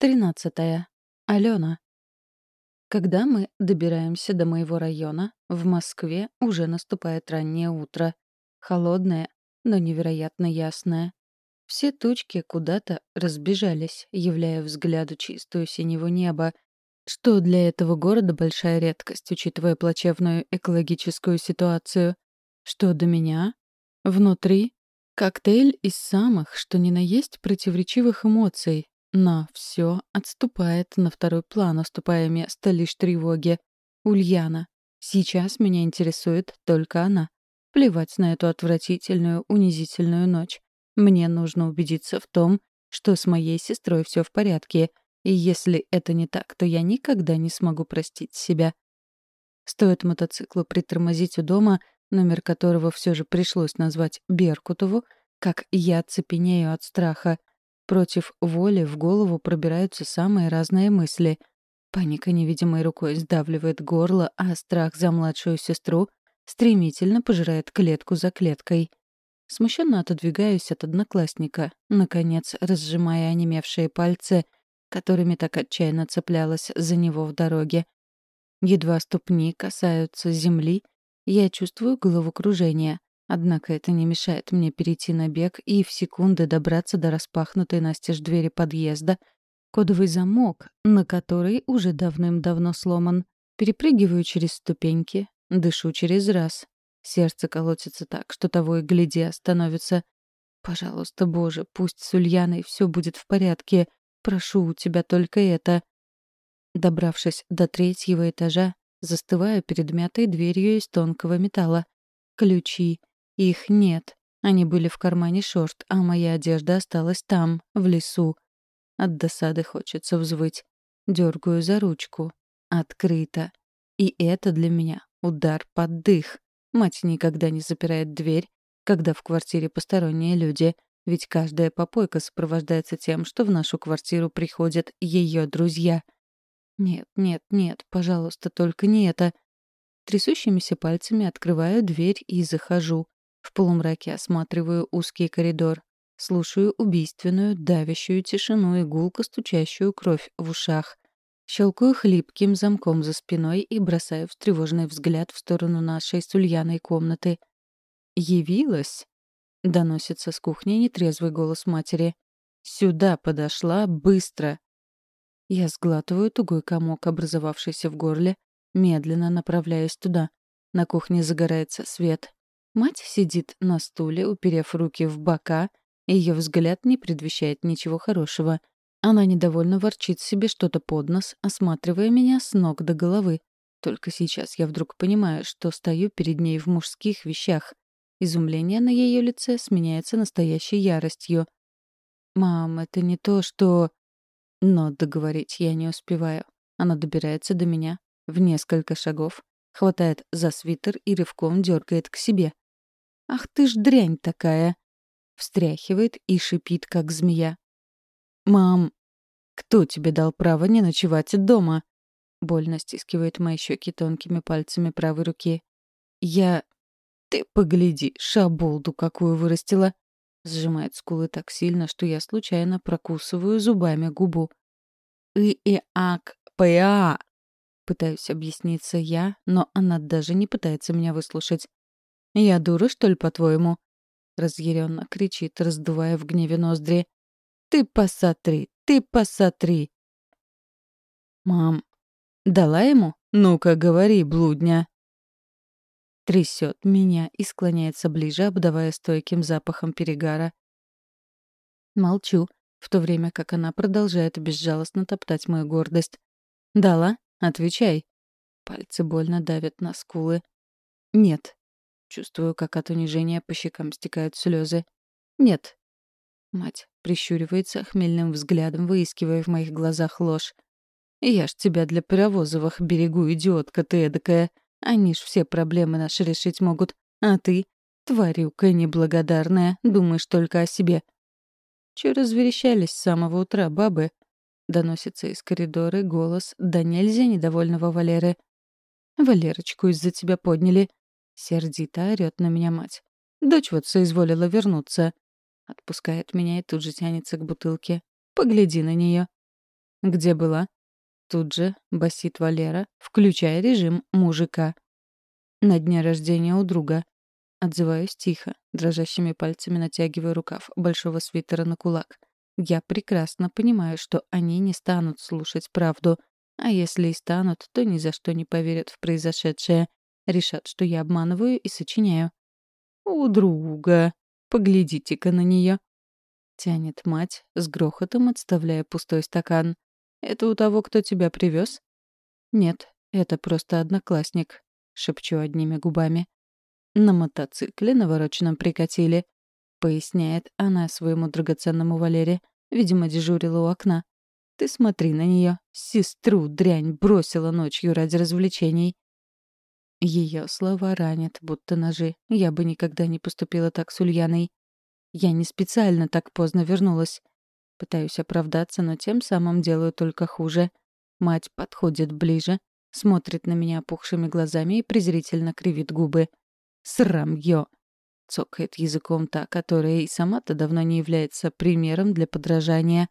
Тринадцатая. Алена. Когда мы добираемся до моего района, в Москве уже наступает раннее утро. Холодное, но невероятно ясное. Все тучки куда-то разбежались, являя взгляду чистую синего неба, что для этого города большая редкость, учитывая плачевную экологическую ситуацию. Что до меня? Внутри — коктейль из самых, что ни на есть, противоречивых эмоций, но все отступает на второй план, уступая место лишь тревоге. Ульяна. Сейчас меня интересует только она. Плевать на эту отвратительную, унизительную ночь. Мне нужно убедиться в том, что с моей сестрой все в порядке, и если это не так, то я никогда не смогу простить себя. Стоит мотоциклу притормозить у дома, номер которого все же пришлось назвать Беркутову, как я цепенею от страха. Против воли в голову пробираются самые разные мысли. Паника невидимой рукой сдавливает горло, а страх за младшую сестру стремительно пожирает клетку за клеткой. Смущенно отодвигаюсь от одноклассника, наконец разжимая онемевшие пальцы, которыми так отчаянно цеплялась за него в дороге. Едва ступни касаются земли, я чувствую головокружение. Однако это не мешает мне перейти на бег и в секунды добраться до распахнутой настежь двери подъезда, кодовый замок, на который уже давным-давно сломан. Перепрыгиваю через ступеньки, дышу через раз. Сердце колотится так, что того и гляди остановится. Пожалуйста, Боже, пусть с Ульяной все будет в порядке. Прошу у тебя только это. Добравшись до третьего этажа, застываю перед мятой дверью из тонкого металла. Ключи. Их нет. Они были в кармане шорт, а моя одежда осталась там, в лесу. От досады хочется взвыть. Дергаю за ручку. Открыто. И это для меня удар под дых. Мать никогда не запирает дверь, когда в квартире посторонние люди, ведь каждая попойка сопровождается тем, что в нашу квартиру приходят ее друзья. Нет, нет, нет, пожалуйста, только не это. Трясущимися пальцами открываю дверь и захожу. В полумраке осматриваю узкий коридор. Слушаю убийственную, давящую тишину и гулко стучащую кровь в ушах. Щелкаю хлипким замком за спиной и бросаю встревоженный взгляд в сторону нашей с Ульяной комнаты. «Явилась?» — доносится с кухни нетрезвый голос матери. «Сюда подошла, быстро!» Я сглатываю тугой комок, образовавшийся в горле, медленно направляясь туда. На кухне загорается свет, Мать сидит на стуле, уперев руки в бока, и ее взгляд не предвещает ничего хорошего. Она недовольно ворчит себе что-то под нос, осматривая меня с ног до головы. Только сейчас я вдруг понимаю, что стою перед ней в мужских вещах. Изумление на ее лице сменяется настоящей яростью. «Мам, это не то, что...» Но договорить я не успеваю. Она добирается до меня в несколько шагов, хватает за свитер и рывком дергает к себе. «Ах ты ж дрянь такая!» Встряхивает и шипит, как змея. «Мам, кто тебе дал право не ночевать дома?» Больно стискивает мои щеки тонкими пальцами правой руки. «Я...» «Ты погляди, шаболду какую вырастила!» Сжимает скулы так сильно, что я случайно прокусываю зубами губу. «И-и-ак-па!» Пытаюсь объясниться я, но она даже не пытается меня выслушать. «Я дура, что ли, по-твоему?» Разъяренно кричит, раздувая в гневе ноздри. «Ты посмотри, ты посмотри!» «Мам, дала ему? Ну-ка, говори, блудня!» Трясет меня и склоняется ближе, обдавая стойким запахом перегара. Молчу, в то время как она продолжает безжалостно топтать мою гордость. «Дала? Отвечай!» Пальцы больно давят на скулы. «Нет, Чувствую, как от унижения по щекам стекают слезы. «Нет». Мать прищуривается хмельным взглядом, выискивая в моих глазах ложь. «Я ж тебя для Паровозовых берегу, идиотка ты эдакая. Они ж все проблемы наши решить могут. А ты, тварюка неблагодарная, думаешь только о себе». «Чё разверещались с самого утра, бабы?» Доносится из коридора голос да нельзя недовольного Валеры. «Валерочку из-за тебя подняли. Сердито орёт на меня мать. Дочь вот соизволила вернуться. Отпускает меня и тут же тянется к бутылке. Погляди на неё. Где была?» Тут же басит Валера, включая режим мужика. «На дне рождения у друга». Отзываюсь тихо, дрожащими пальцами натягивая рукав большого свитера на кулак. Я прекрасно понимаю, что они не станут слушать правду, а если и станут, то ни за что не поверят в произошедшее. Решат, что я обманываю и сочиняю. «У друга. Поглядите-ка на нее. Тянет мать, с грохотом отставляя пустой стакан. «Это у того, кто тебя привез? «Нет, это просто одноклассник», — шепчу одними губами. «На мотоцикле навороченном прикатили», — поясняет она своему драгоценному Валере. Видимо, дежурила у окна. «Ты смотри на нее. Сестру дрянь бросила ночью ради развлечений». Ее слова ранят, будто ножи. Я бы никогда не поступила так с Ульяной. Я не специально так поздно вернулась. Пытаюсь оправдаться, но тем самым делаю только хуже. Мать подходит ближе, смотрит на меня опухшими глазами и презрительно кривит губы. «Срамьё!» — цокает языком та, которая и сама-то давно не является примером для подражания.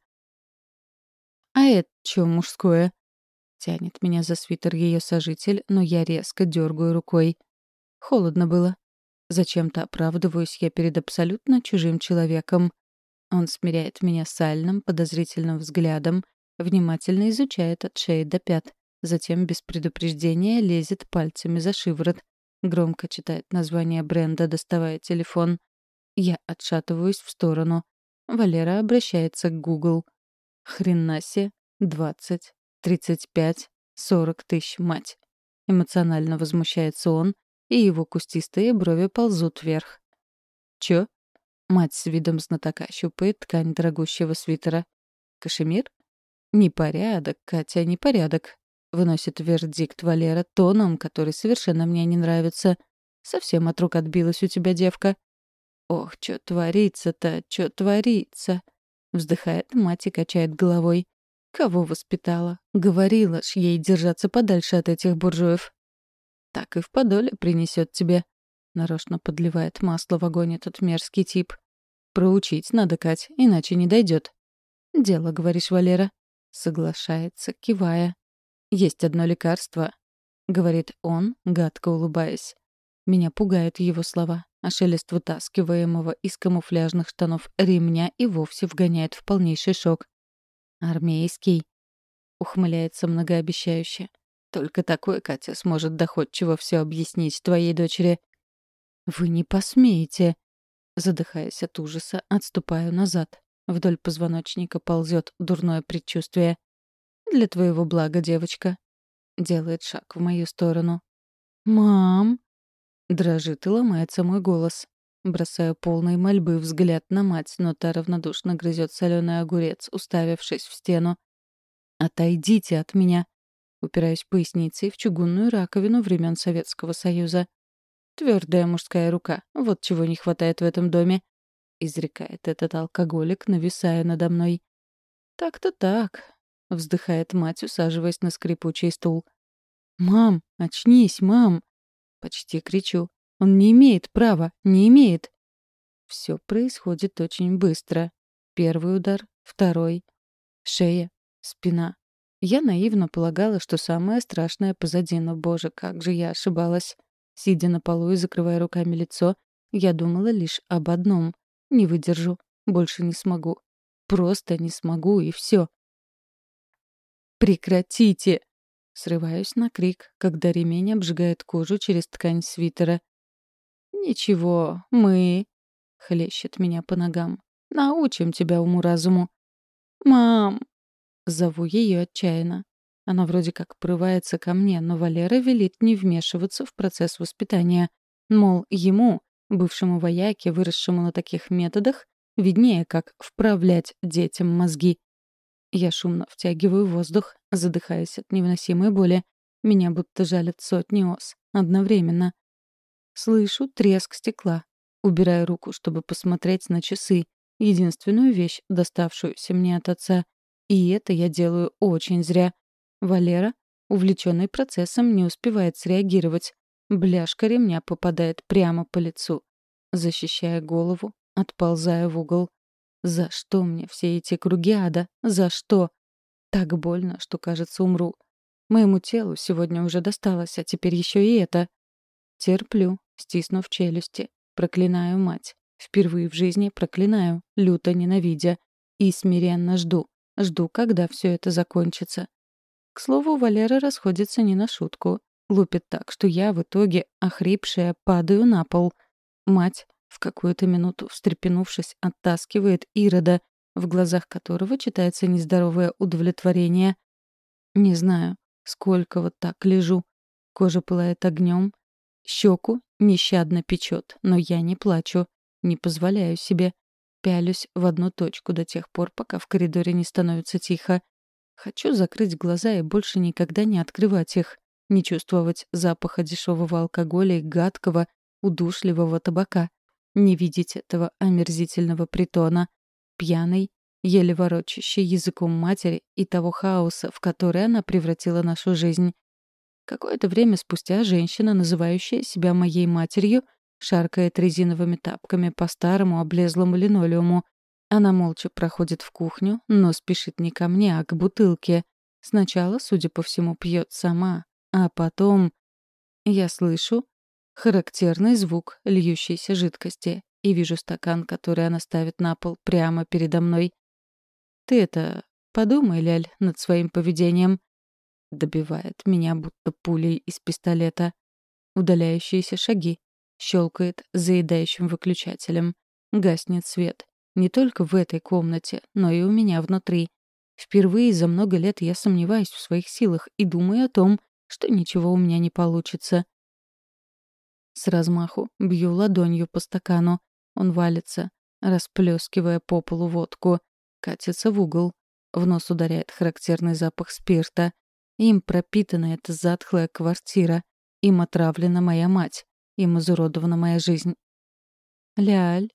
«А это чё мужское?» Тянет меня за свитер ее сожитель, но я резко дергаю рукой. Холодно было. Зачем-то оправдываюсь я перед абсолютно чужим человеком. Он смиряет меня сальным, подозрительным взглядом, внимательно изучает от шеи до пят, затем без предупреждения лезет пальцами за шиворот, громко читает название бренда, доставая телефон. Я отшатываюсь в сторону. Валера обращается к Google. Хренасе, двадцать, тридцать пять, сорок тысяч, мать. Эмоционально возмущается он, и его кустистые брови ползут вверх. «Чё?» Мать с видом знатока щупает ткань дорогущего свитера. «Кашемир?» «Непорядок, Катя, непорядок», — выносит вердикт Валера тоном, который совершенно мне не нравится. «Совсем от рук отбилась у тебя девка». «Ох, чё творится-то, чё творится?» Вздыхает мать и качает головой. «Кого воспитала? Говорила ж ей держаться подальше от этих буржуев так и в подоле принесет тебе. Нарочно подливает масло в огонь этот мерзкий тип. Проучить надо, Кать, иначе не дойдет. Дело, говоришь, Валера. Соглашается, кивая. Есть одно лекарство, говорит он, гадко улыбаясь. Меня пугают его слова, а шелест вытаскиваемого из камуфляжных штанов ремня и вовсе вгоняет в полнейший шок. «Армейский», — ухмыляется многообещающе. Только такой Катя сможет доходчиво все объяснить твоей дочери. «Вы не посмеете!» Задыхаясь от ужаса, отступаю назад. Вдоль позвоночника ползет дурное предчувствие. «Для твоего блага, девочка!» Делает шаг в мою сторону. «Мам!» Дрожит и ломается мой голос. Бросаю полной мольбы взгляд на мать, но та равнодушно грызет соленый огурец, уставившись в стену. «Отойдите от меня!» упираясь поясницей в чугунную раковину времен Советского Союза. Твердая мужская рука. Вот чего не хватает в этом доме. Изрекает этот алкоголик, нависая надо мной. Так-то так. Вздыхает мать, усаживаясь на скрипучий стул. «Мам, очнись, мам!» Почти кричу. «Он не имеет права, не имеет!» Все происходит очень быстро. Первый удар, второй. Шея, спина, я наивно полагала, что самое страшное позади, но, боже, как же я ошибалась. Сидя на полу и закрывая руками лицо, я думала лишь об одном. Не выдержу, больше не смогу. Просто не смогу, и все. «Прекратите!» Срываюсь на крик, когда ремень обжигает кожу через ткань свитера. «Ничего, мы...» — хлещет меня по ногам. «Научим тебя уму-разуму». «Мам!» Зову ее отчаянно. Она вроде как прорывается ко мне, но Валера велит не вмешиваться в процесс воспитания. Мол, ему, бывшему вояке, выросшему на таких методах, виднее, как вправлять детям мозги. Я шумно втягиваю воздух, задыхаясь от невыносимой боли. Меня будто жалят сотни ос. Одновременно. Слышу треск стекла. Убираю руку, чтобы посмотреть на часы. Единственную вещь, доставшуюся мне от отца. И это я делаю очень зря. Валера, увлеченный процессом, не успевает среагировать. Бляшка ремня попадает прямо по лицу. Защищая голову, отползая в угол. За что мне все эти круги ада? За что? Так больно, что, кажется, умру. Моему телу сегодня уже досталось, а теперь еще и это. Терплю, стиснув челюсти. Проклинаю мать. Впервые в жизни проклинаю, люто ненавидя. И смиренно жду. Жду, когда все это закончится. К слову, Валера расходится не на шутку. Лупит так, что я в итоге, охрипшая, падаю на пол. Мать, в какую-то минуту встрепенувшись, оттаскивает Ирода, в глазах которого читается нездоровое удовлетворение. Не знаю, сколько вот так лежу. Кожа пылает огнем, щеку нещадно печет, но я не плачу, не позволяю себе. Пялюсь в одну точку до тех пор, пока в коридоре не становится тихо. Хочу закрыть глаза и больше никогда не открывать их, не чувствовать запаха дешевого алкоголя и гадкого, удушливого табака, не видеть этого омерзительного притона, пьяный, еле ворочащий языком матери и того хаоса, в который она превратила нашу жизнь. Какое-то время спустя женщина, называющая себя моей матерью, шаркает резиновыми тапками по старому облезлому линолеуму. Она молча проходит в кухню, но спешит не ко мне, а к бутылке. Сначала, судя по всему, пьет сама, а потом... Я слышу характерный звук льющейся жидкости и вижу стакан, который она ставит на пол прямо передо мной. «Ты это... подумай, Ляль, над своим поведением». Добивает меня будто пулей из пистолета. Удаляющиеся шаги. Щелкает заедающим выключателем. Гаснет свет. Не только в этой комнате, но и у меня внутри. Впервые за много лет я сомневаюсь в своих силах и думаю о том, что ничего у меня не получится. С размаху бью ладонью по стакану. Он валится, расплескивая по полу водку. Катится в угол. В нос ударяет характерный запах спирта. Им пропитана эта затхлая квартира. Им отравлена моя мать. Им изуродована моя жизнь. Ляль.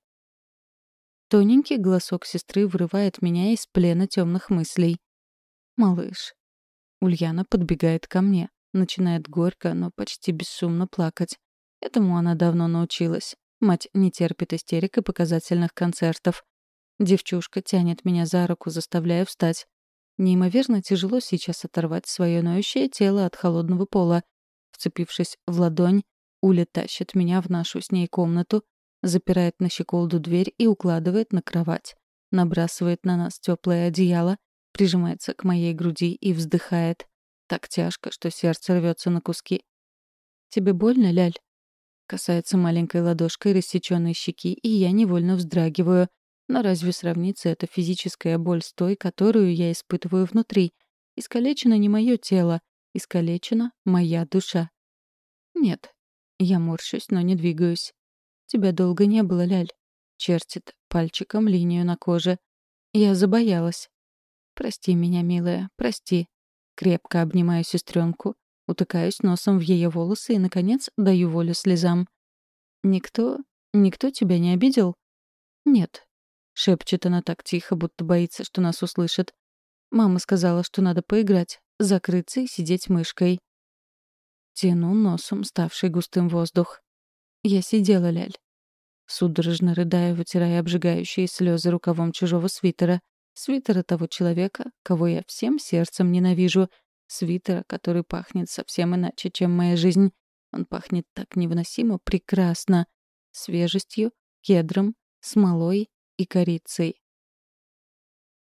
Тоненький голосок сестры вырывает меня из плена темных мыслей. «Малыш». Ульяна подбегает ко мне, начинает горько, но почти бесшумно плакать. Этому она давно научилась. Мать не терпит истерик и показательных концертов. Девчушка тянет меня за руку, заставляя встать. Неимоверно тяжело сейчас оторвать свое ноющее тело от холодного пола. Вцепившись в ладонь, Уля тащит меня в нашу с ней комнату, запирает на щеколду дверь и укладывает на кровать. Набрасывает на нас теплое одеяло, прижимается к моей груди и вздыхает. Так тяжко, что сердце рвется на куски. «Тебе больно, Ляль?» Касается маленькой ладошкой рассеченной щеки, и я невольно вздрагиваю. Но разве сравнится эта физическая боль с той, которую я испытываю внутри? Искалечено не мое тело, искалечена моя душа. Нет, я морщусь, но не двигаюсь. Тебя долго не было, Ляль. Чертит пальчиком линию на коже. Я забоялась. Прости меня, милая, прости. Крепко обнимаю сестренку, утыкаюсь носом в ее волосы и, наконец, даю волю слезам. «Никто... никто тебя не обидел?» «Нет», — шепчет она так тихо, будто боится, что нас услышит. «Мама сказала, что надо поиграть, закрыться и сидеть мышкой». Тяну носом ставший густым воздух. Я сидела, Ляль. Судорожно рыдая, вытирая обжигающие слезы рукавом чужого свитера. Свитера того человека, кого я всем сердцем ненавижу. Свитера, который пахнет совсем иначе, чем моя жизнь. Он пахнет так невыносимо прекрасно. Свежестью, кедром, смолой и корицей.